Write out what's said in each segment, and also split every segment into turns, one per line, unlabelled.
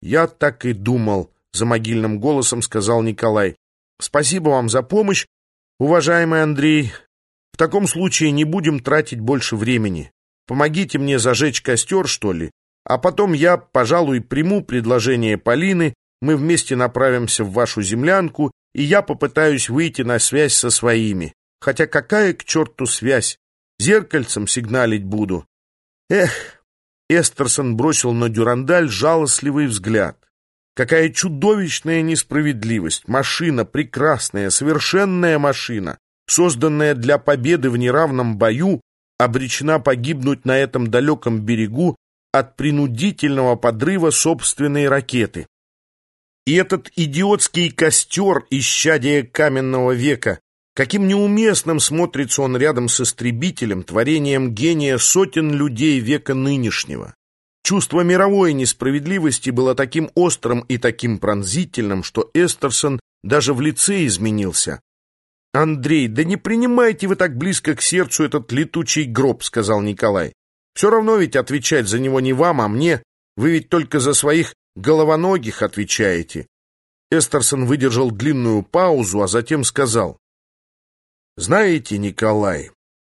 «Я так и думал», — за могильным голосом сказал Николай. «Спасибо вам за помощь, уважаемый Андрей. В таком случае не будем тратить больше времени. Помогите мне зажечь костер, что ли, а потом я, пожалуй, приму предложение Полины, мы вместе направимся в вашу землянку, и я попытаюсь выйти на связь со своими. Хотя какая к черту связь? Зеркальцем сигналить буду. Эх, Эстерсон бросил на Дюрандаль жалостливый взгляд. Какая чудовищная несправедливость! Машина, прекрасная, совершенная машина, созданная для победы в неравном бою, обречена погибнуть на этом далеком берегу от принудительного подрыва собственной ракеты. И этот идиотский костер исчадия каменного века, каким неуместным смотрится он рядом с истребителем, творением гения сотен людей века нынешнего. Чувство мировой несправедливости было таким острым и таким пронзительным, что Эстерсон даже в лице изменился. «Андрей, да не принимайте вы так близко к сердцу этот летучий гроб», — сказал Николай. «Все равно ведь отвечать за него не вам, а мне. Вы ведь только за своих головоногих отвечаете». Эстерсон выдержал длинную паузу, а затем сказал. «Знаете, Николай,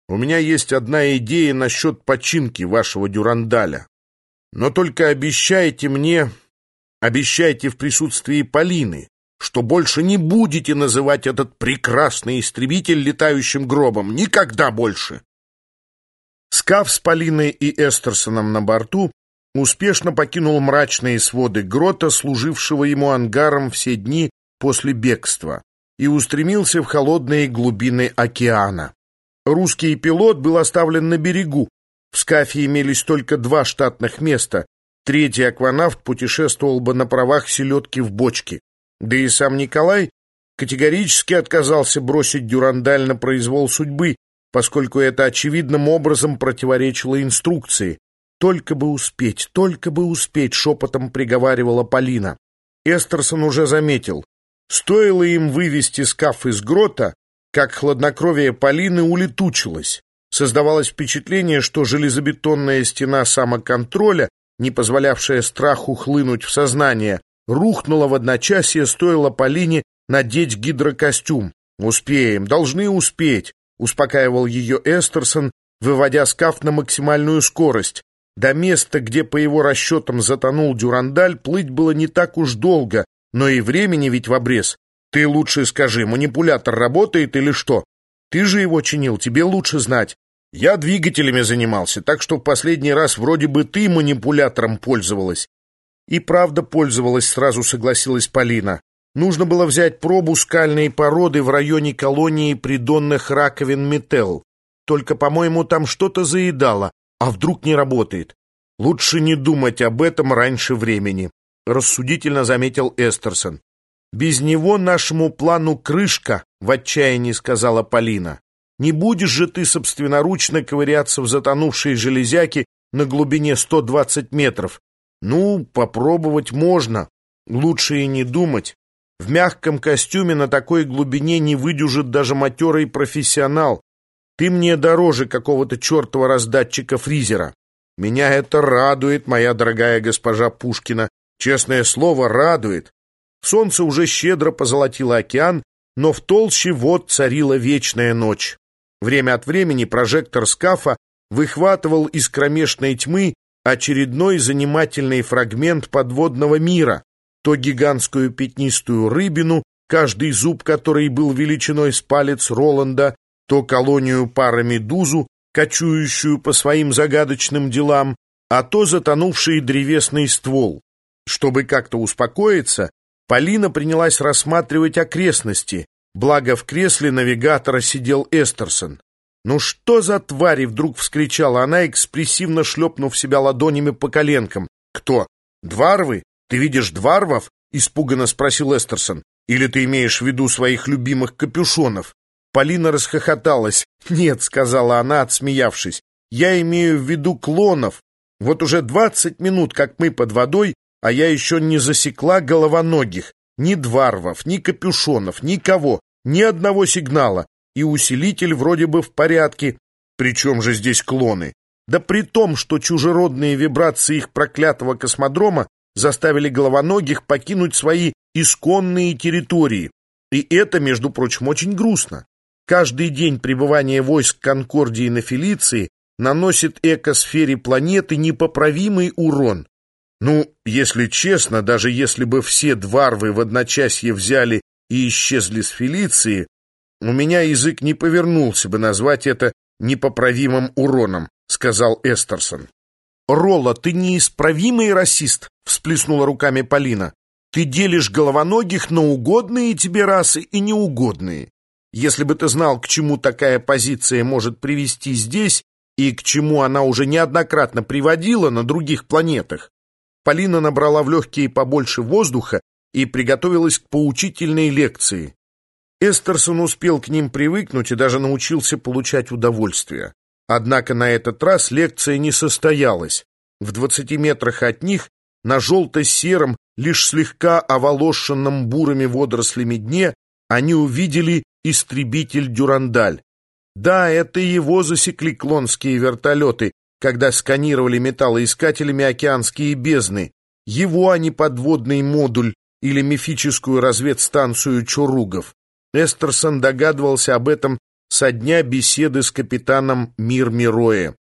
у меня есть одна идея насчет починки вашего дюрандаля. Но только обещайте мне, обещайте в присутствии Полины, что больше не будете называть этот прекрасный истребитель летающим гробом. Никогда больше. Скаф с Полиной и Эстерсоном на борту успешно покинул мрачные своды грота, служившего ему ангаром все дни после бегства, и устремился в холодные глубины океана. Русский пилот был оставлен на берегу, в Скафе имелись только два штатных места. Третий акванавт путешествовал бы на правах селедки в бочке. Да и сам Николай категорически отказался бросить дюрандаль на произвол судьбы, поскольку это очевидным образом противоречило инструкции. «Только бы успеть, только бы успеть», — шепотом приговаривала Полина. Эстерсон уже заметил. Стоило им вывести скаф из грота, как хладнокровие Полины улетучилось. Создавалось впечатление, что железобетонная стена самоконтроля, не позволявшая страху хлынуть в сознание, рухнула в одночасье, стоило Полине надеть гидрокостюм. «Успеем, должны успеть», — успокаивал ее Эстерсон, выводя скаф на максимальную скорость. До места, где по его расчетам затонул Дюрандаль, плыть было не так уж долго, но и времени ведь в обрез. Ты лучше скажи, манипулятор работает или что? Ты же его чинил, тебе лучше знать. Я двигателями занимался, так что в последний раз вроде бы ты манипулятором пользовалась. И правда пользовалась, сразу согласилась Полина. Нужно было взять пробу скальной породы в районе колонии придонных раковин Метел. Только, по-моему, там что-то заедало, а вдруг не работает. Лучше не думать об этом раньше времени, рассудительно заметил Эстерсон. Без него нашему плану крышка, в отчаянии сказала Полина. Не будешь же ты собственноручно ковыряться в затонувшей железяке на глубине 120 метров. Ну, попробовать можно. Лучше и не думать. В мягком костюме на такой глубине не выдюжит даже матерый профессионал. Ты мне дороже какого-то чертова раздатчика фризера. Меня это радует, моя дорогая госпожа Пушкина. Честное слово, радует. Солнце уже щедро позолотило океан, но в толще вод царила вечная ночь. Время от времени прожектор скафа выхватывал из кромешной тьмы очередной занимательный фрагмент подводного мира, то гигантскую пятнистую рыбину, каждый зуб которой был величиной с палец Роланда, то колонию парамедузу, кочующую по своим загадочным делам, а то затонувший древесный ствол. Чтобы как-то успокоиться, Полина принялась рассматривать окрестности, Благо в кресле навигатора сидел Эстерсон. «Ну что за твари?» — вдруг вскричала она, экспрессивно шлепнув себя ладонями по коленкам. «Кто? Дварвы? Ты видишь дварвов?» — испуганно спросил Эстерсон. «Или ты имеешь в виду своих любимых капюшонов?» Полина расхохоталась. «Нет», — сказала она, отсмеявшись, — «я имею в виду клонов. Вот уже двадцать минут, как мы под водой, а я еще не засекла головоногих. Ни дварвов, ни капюшонов, никого, ни одного сигнала. И усилитель вроде бы в порядке. Причем же здесь клоны? Да при том, что чужеродные вибрации их проклятого космодрома заставили головоногих покинуть свои исконные территории. И это, между прочим, очень грустно. Каждый день пребывания войск Конкордии на Фелиции наносит экосфере планеты непоправимый урон. Ну, если честно, даже если бы все дварвы в одночасье взяли и исчезли с Фелиции, у меня язык не повернулся бы назвать это непоправимым уроном, сказал Эстерсон. «Ролла, ты неисправимый расист!» — всплеснула руками Полина. «Ты делишь головоногих на угодные тебе расы и неугодные. Если бы ты знал, к чему такая позиция может привести здесь и к чему она уже неоднократно приводила на других планетах». Полина набрала в легкие побольше воздуха и приготовилась к поучительной лекции. Эстерсон успел к ним привыкнуть и даже научился получать удовольствие. Однако на этот раз лекция не состоялась. В двадцати метрах от них, на желто-сером, лишь слегка оволошенном бурыми водорослями дне, они увидели истребитель «Дюрандаль». Да, это его засекли клонские вертолеты, когда сканировали металлоискателями океанские бездны. Его, а не подводный модуль или мифическую разведстанцию Чуругов. Эстерсон догадывался об этом со дня беседы с капитаном Мир Мироя.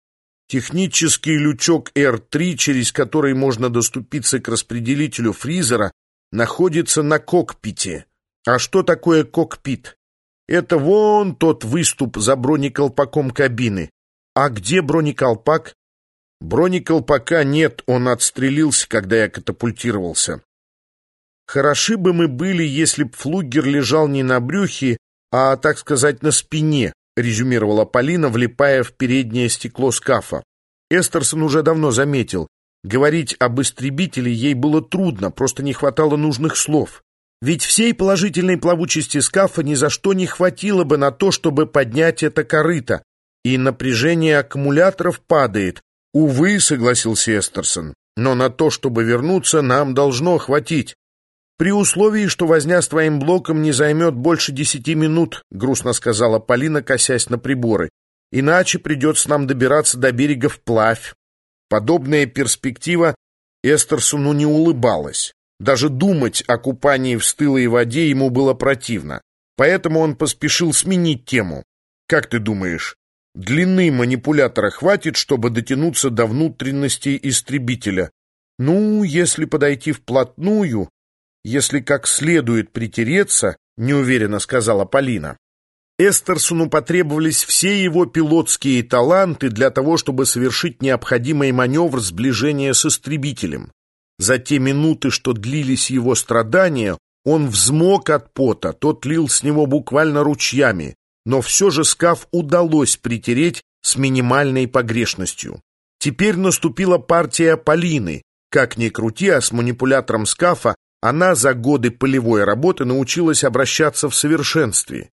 Технический лючок R3, через который можно доступиться к распределителю фризера, находится на кокпите. А что такое кокпит? Это вон тот выступ за бронеколпаком кабины. А где бронеколпак? Бронеколпака нет, он отстрелился, когда я катапультировался. Хороши бы мы были, если б флугер лежал не на брюхе, а, так сказать, на спине, резюмировала Полина, влипая в переднее стекло скафа. Эстерсон уже давно заметил, говорить об истребителе ей было трудно, просто не хватало нужных слов. Ведь всей положительной плавучести скафа ни за что не хватило бы на то, чтобы поднять это корыто, и напряжение аккумуляторов падает. Увы, согласился Эстерсон, но на то, чтобы вернуться, нам должно хватить. «При условии, что возня с твоим блоком не займет больше десяти минут», — грустно сказала Полина, косясь на приборы. «Иначе придется нам добираться до берега вплавь». Подобная перспектива Эстерсону не улыбалась. Даже думать о купании в стылой воде ему было противно. Поэтому он поспешил сменить тему. «Как ты думаешь, длины манипулятора хватит, чтобы дотянуться до внутренностей истребителя?» «Ну, если подойти вплотную, если как следует притереться, неуверенно сказала Полина. Эстерсону потребовались все его пилотские таланты для того, чтобы совершить необходимый маневр сближения с истребителем. За те минуты, что длились его страдания, он взмок от пота, тот лил с него буквально ручьями, но все же скаф удалось притереть с минимальной погрешностью. Теперь наступила партия Полины. Как ни крути, а с манипулятором скафа она за годы полевой работы научилась обращаться в совершенстве.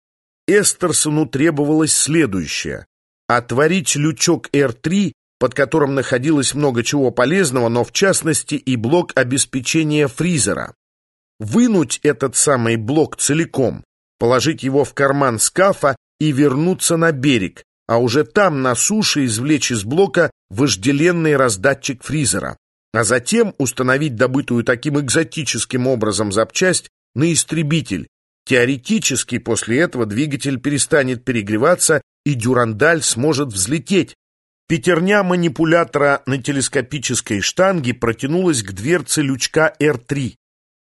Эстерсону требовалось следующее. Отворить лючок R3, под которым находилось много чего полезного, но в частности и блок обеспечения фризера. Вынуть этот самый блок целиком, положить его в карман скафа и вернуться на берег, а уже там на суше извлечь из блока вожделенный раздатчик фризера а затем установить добытую таким экзотическим образом запчасть на истребитель. Теоретически после этого двигатель перестанет перегреваться и дюрандаль сможет взлететь. Пятерня манипулятора на телескопической штанге протянулась к дверце лючка R3.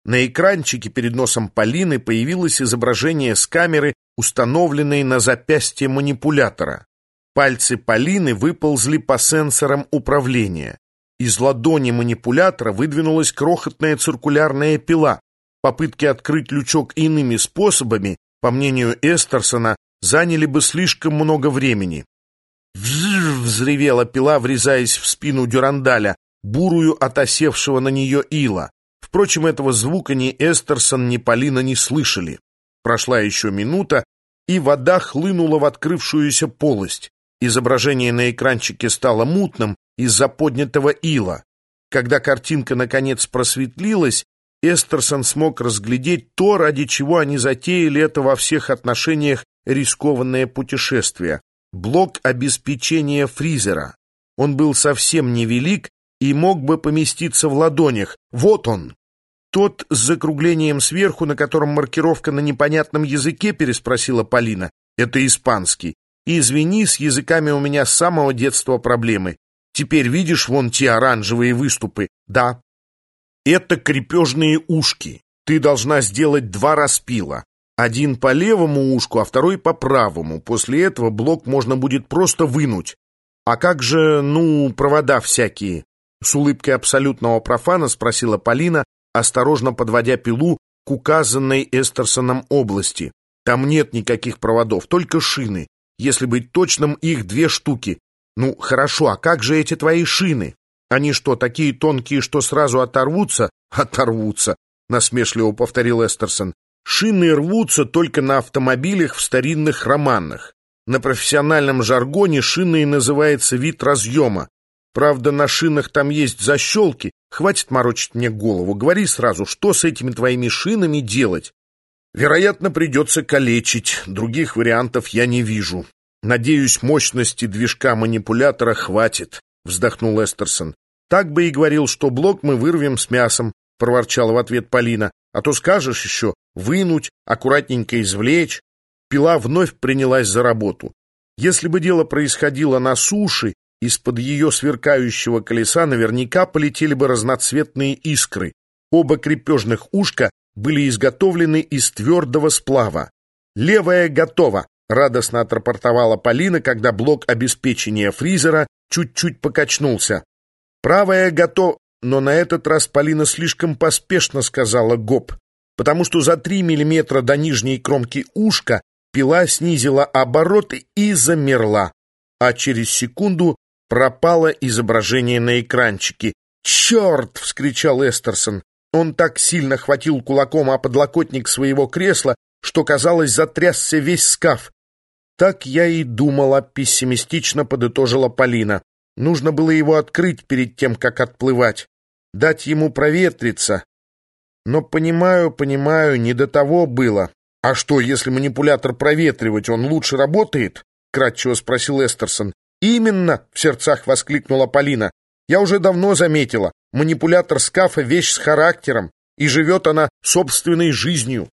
На экранчике перед носом Полины появилось изображение с камеры, установленной на запястье манипулятора. Пальцы Полины выползли по сенсорам управления. Из ладони манипулятора выдвинулась крохотная циркулярная пила. Попытки открыть лючок иными способами, по мнению Эстерсона, заняли бы слишком много времени. Взревела пила, врезаясь в спину Дюрандаля, бурую от осевшего на нее ила. Впрочем, этого звука ни Эстерсон, ни Полина не слышали. Прошла еще минута, и вода хлынула в открывшуюся полость. Изображение на экранчике стало мутным, из-за поднятого ила. Когда картинка наконец просветлилась, Эстерсон смог разглядеть то, ради чего они затеяли это во всех отношениях рискованное путешествие — блок обеспечения фризера. Он был совсем невелик и мог бы поместиться в ладонях. Вот он!» «Тот с закруглением сверху, на котором маркировка на непонятном языке?» — переспросила Полина. «Это испанский. И извини, с языками у меня с самого детства проблемы. Теперь видишь вон те оранжевые выступы? Да. Это крепежные ушки. Ты должна сделать два распила. Один по левому ушку, а второй по правому. После этого блок можно будет просто вынуть. А как же, ну, провода всякие? С улыбкой абсолютного профана спросила Полина, осторожно подводя пилу к указанной Эстерсоном области. Там нет никаких проводов, только шины. Если быть точным, их две штуки. Ну, хорошо, а как же эти твои шины? Они что, такие тонкие, что сразу оторвутся? Оторвутся, насмешливо повторил Эстерсон. Шины рвутся только на автомобилях в старинных романах. На профессиональном жаргоне шиной называется вид разъема. Правда, на шинах там есть защелки. Хватит морочить мне голову. Говори сразу, что с этими твоими шинами делать? Вероятно, придется калечить. Других вариантов я не вижу. Надеюсь, мощности движка манипулятора хватит, вздохнул Эстерсон. Так бы и говорил, что блок мы вырвем с мясом, проворчала в ответ Полина. А то скажешь еще вынуть, аккуратненько извлечь. Пила вновь принялась за работу. Если бы дело происходило на суше, из-под ее сверкающего колеса наверняка полетели бы разноцветные искры. Оба крепежных ушка были изготовлены из твердого сплава. «Левая готова!» — радостно отрапортовала Полина, когда блок обеспечения фризера чуть-чуть покачнулся. «Правая готова...» Но на этот раз Полина слишком поспешно сказала «гоп», потому что за три миллиметра до нижней кромки ушка пила снизила обороты и замерла, а через секунду пропало изображение на экранчике. «Черт!» — вскричал Эстерсон. Он так сильно хватил кулаком о подлокотник своего кресла, что, казалось, затрясся весь скаф. Так я и думала, пессимистично подытожила Полина. Нужно было его открыть перед тем, как отплывать, дать ему проветриться. Но понимаю, понимаю, не до того было. А что, если манипулятор проветривать, он лучше работает? Кратчево спросил Эстерсон. Именно, в сердцах воскликнула Полина. Я уже давно заметила, манипулятор скафа — вещь с характером, и живет она собственной жизнью.